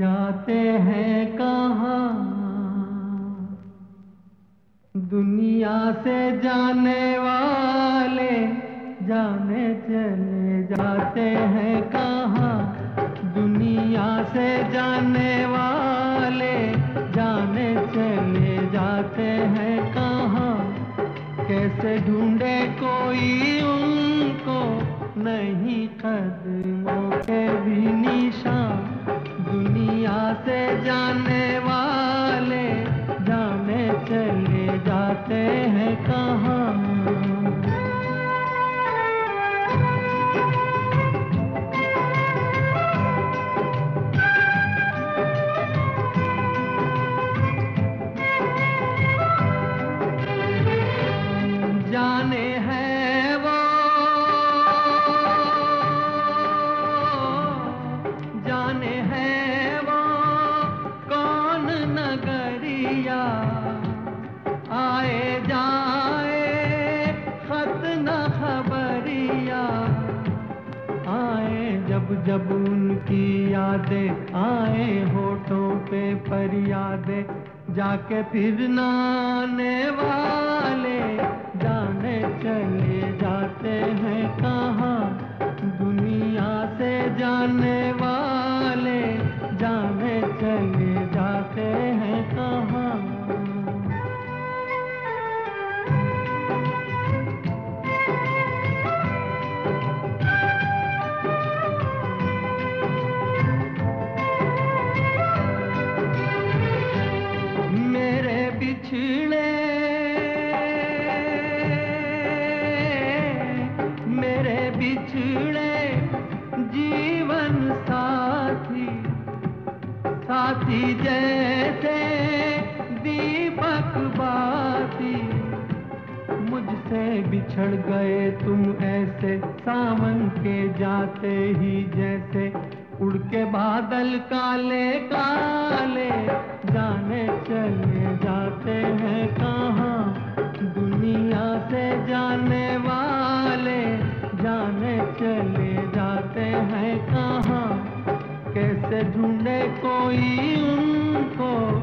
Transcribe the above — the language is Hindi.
जाते हैं कहाँ? दुनिया से जाने वाले जाने चले, जाते हैं कहाँ? दुनिया से जाने वाले जाने चले, जाते हैं कहाँ? कैसे ढूंढे कोई उनको? नहीं कदमों जाने हैं वो। जाने हैं वो कौन नगरिया। आए जाए खत न खबरिया। आए जब जब उनकी यादें, आए होठों पे पर यादें जाके फिर नाने वाले चले जाते हैं कहाँ? दुनिया से जाने वाले जाने चले जाते हैं कहाँ? मेरे बिछड़े जीवन साथी। साथी जैसे दीपक बाती। मुझसे बिछड़ गए तुम ऐसे, सावन के जाते ही जैसे। उड़ के बादल काले काले जाने चले जाते चले जाते हैं कहाँ? कैसे ढूंढे कोई उनको?